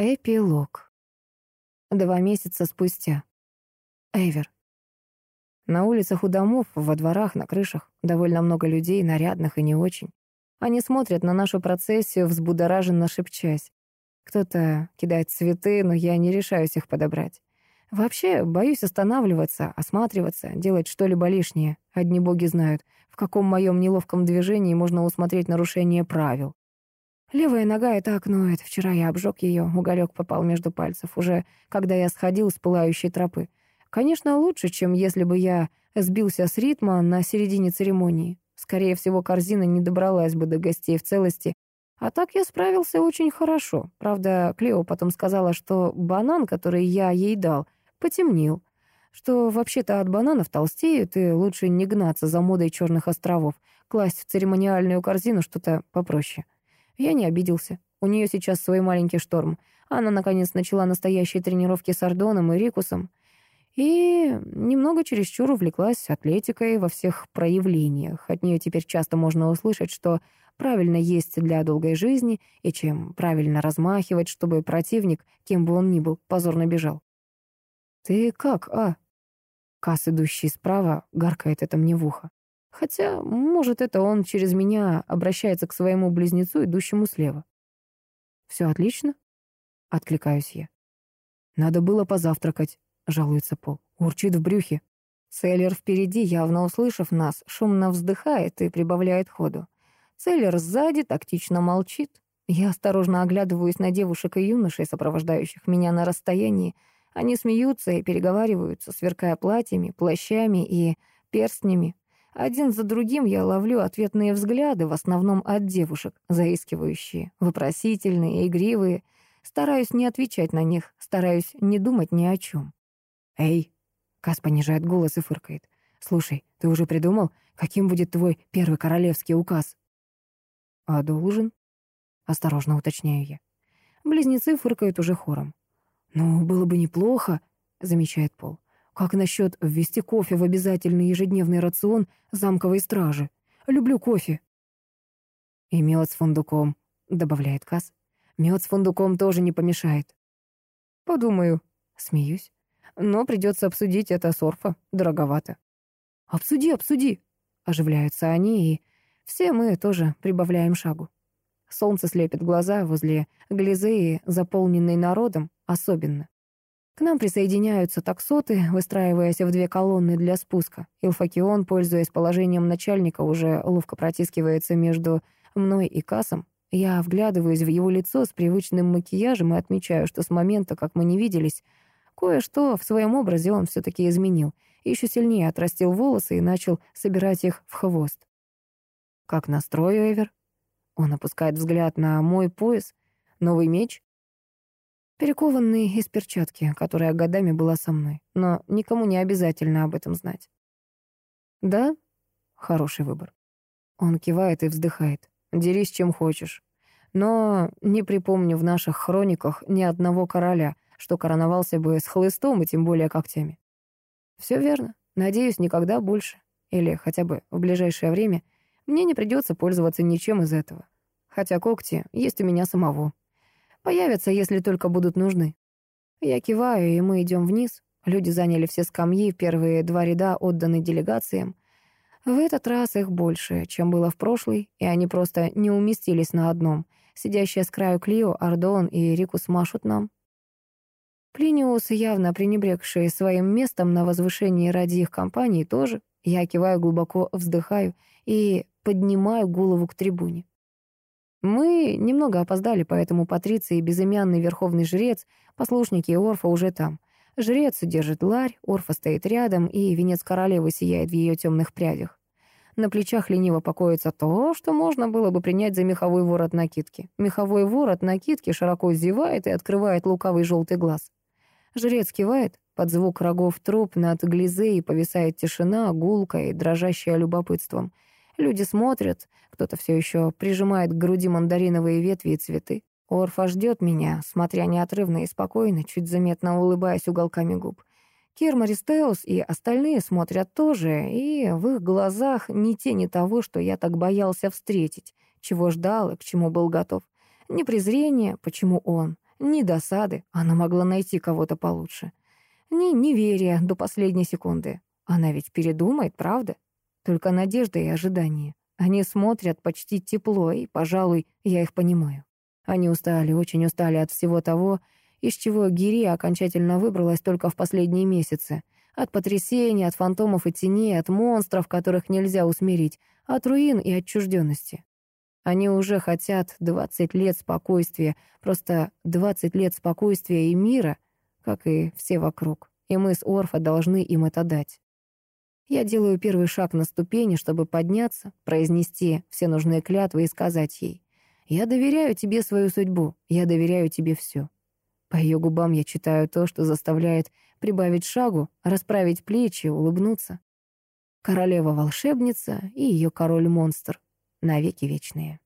Эпилог. Два месяца спустя. Эвер. На улицах у домов, во дворах, на крышах довольно много людей, нарядных и не очень. Они смотрят на нашу процессию, взбудораженно шепчась. Кто-то кидает цветы, но я не решаюсь их подобрать. Вообще, боюсь останавливаться, осматриваться, делать что-либо лишнее. Одни боги знают, в каком моем неловком движении можно усмотреть нарушение правил. Левая нога и так ноет. Вчера я обжег ее, уголек попал между пальцев, уже когда я сходил с пылающей тропы. Конечно, лучше, чем если бы я сбился с ритма на середине церемонии. Скорее всего, корзина не добралась бы до гостей в целости. А так я справился очень хорошо. Правда, Клео потом сказала, что банан, который я ей дал, потемнел. Что вообще-то от бананов толстеют, и лучше не гнаться за модой черных островов, класть в церемониальную корзину что-то попроще. Я не обиделся. У нее сейчас свой маленький шторм. Она, наконец, начала настоящие тренировки с Ардоном и Рикусом. И немного чересчур увлеклась атлетикой во всех проявлениях. От нее теперь часто можно услышать, что правильно есть для долгой жизни, и чем правильно размахивать, чтобы противник, кем бы он ни был, позорно бежал. «Ты как, а?» Кас, идущий справа, гаркает это мне в ухо. Хотя, может, это он через меня обращается к своему близнецу, идущему слева. «Все отлично?» — откликаюсь я. «Надо было позавтракать», — жалуется Пол. Урчит в брюхе. Целлер впереди, явно услышав нас, шумно вздыхает и прибавляет ходу. Целлер сзади тактично молчит. Я осторожно оглядываюсь на девушек и юношей, сопровождающих меня на расстоянии. Они смеются и переговариваются, сверкая платьями, плащами и перстнями. Один за другим я ловлю ответные взгляды, в основном от девушек, заискивающие, вопросительные, игривые. Стараюсь не отвечать на них, стараюсь не думать ни о чем. «Эй!» — Кас понижает голос и фыркает. «Слушай, ты уже придумал, каким будет твой первый королевский указ?» «А должен?» — осторожно уточняю я. Близнецы фыркают уже хором. «Ну, было бы неплохо», — замечает Пол. Как насчет ввести кофе в обязательный ежедневный рацион замковой стражи? Люблю кофе. И мед с фундуком, добавляет Кас. Мед с фундуком тоже не помешает. Подумаю, смеюсь. Но придется обсудить это с Орфа, дороговато. Обсуди, обсуди, оживляются они, и все мы тоже прибавляем шагу. Солнце слепит глаза возле Глизеи, заполненной народом, особенно. К нам присоединяются таксоты, выстраиваясь в две колонны для спуска. Илфакион, пользуясь положением начальника, уже ловко протискивается между мной и Кассом. Я вглядываюсь в его лицо с привычным макияжем и отмечаю, что с момента, как мы не виделись, кое-что в своем образе он все-таки изменил. Еще сильнее отрастил волосы и начал собирать их в хвост. «Как настрой, Эвер?» Он опускает взгляд на мой пояс. «Новый меч?» Перекованный из перчатки, которая годами была со мной, но никому не обязательно об этом знать. Да, хороший выбор. Он кивает и вздыхает. Дерись чем хочешь. Но не припомню в наших хрониках ни одного короля, что короновался бы с хлыстом и тем более когтями. Все верно. Надеюсь, никогда больше, или хотя бы в ближайшее время, мне не придется пользоваться ничем из этого. Хотя когти есть у меня самого. Появятся, если только будут нужны. Я киваю, и мы идем вниз. Люди заняли все скамьи, первые два ряда отданы делегациям. В этот раз их больше, чем было в прошлый, и они просто не уместились на одном. Сидящие с краю Клио, Ардон и Рикус машут нам. Плиниус, явно пренебрегший своим местом на возвышении ради их компании, тоже. Я киваю, глубоко вздыхаю и поднимаю голову к трибуне. Мы немного опоздали, поэтому Патриция и безымянный верховный жрец, послушники Орфа уже там. Жрец держит ларь, Орфа стоит рядом, и венец королевы сияет в ее темных прядях. На плечах лениво покоится то, что можно было бы принять за меховой ворот накидки. Меховой ворот накидки широко зевает и открывает лукавый желтый глаз. Жрец кивает, под звук рогов труп над глизей повисает тишина, гулкая и дрожащая любопытством — Люди смотрят, кто-то все еще прижимает к груди мандариновые ветви и цветы. Орфа ждет меня, смотря неотрывно и спокойно, чуть заметно улыбаясь уголками губ. Кермаристеус и остальные смотрят тоже, и в их глазах ни тени того, что я так боялся встретить, чего ждал и к чему был готов. Не презрение, почему он, Ни досады, она могла найти кого-то получше. Ни неверия до последней секунды. Она ведь передумает, правда? Только надежда и ожидание. Они смотрят почти тепло, и, пожалуй, я их понимаю. Они устали, очень устали от всего того, из чего Гири окончательно выбралась только в последние месяцы. От потрясений, от фантомов и теней, от монстров, которых нельзя усмирить, от руин и отчужденности. Они уже хотят 20 лет спокойствия, просто 20 лет спокойствия и мира, как и все вокруг. И мы с Орфа должны им это дать. Я делаю первый шаг на ступени, чтобы подняться, произнести все нужные клятвы и сказать ей. «Я доверяю тебе свою судьбу, я доверяю тебе все». По ее губам я читаю то, что заставляет прибавить шагу, расправить плечи, улыбнуться. Королева-волшебница и ее король-монстр навеки вечные.